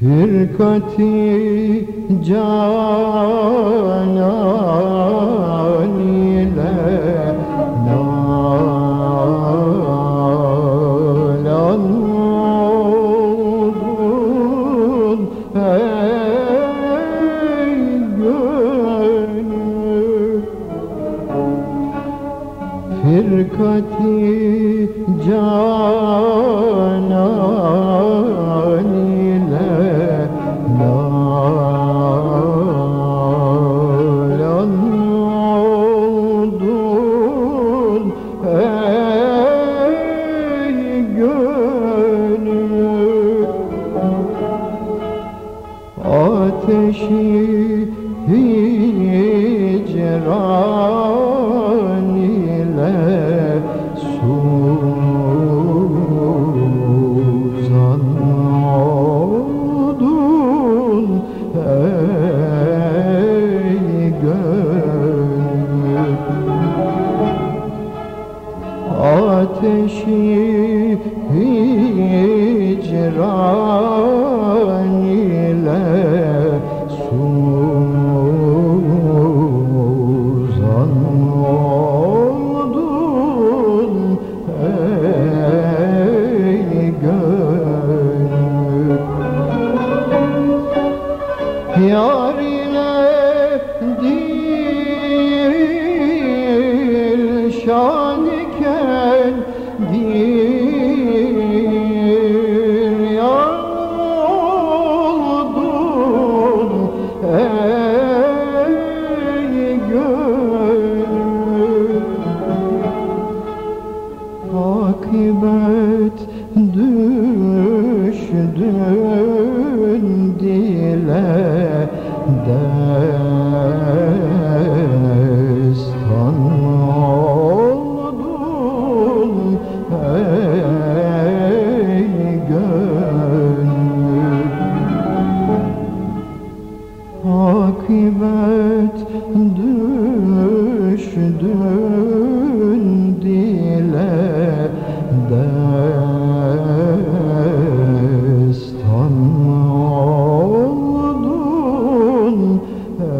Firkati canan ile nalan oldun ey gönül. Firkati canan ey gönül Ateşi hicran Ateşi hicran ile suzan ey gönül düştün dile destan oldun ey gönül. Akıbet düştün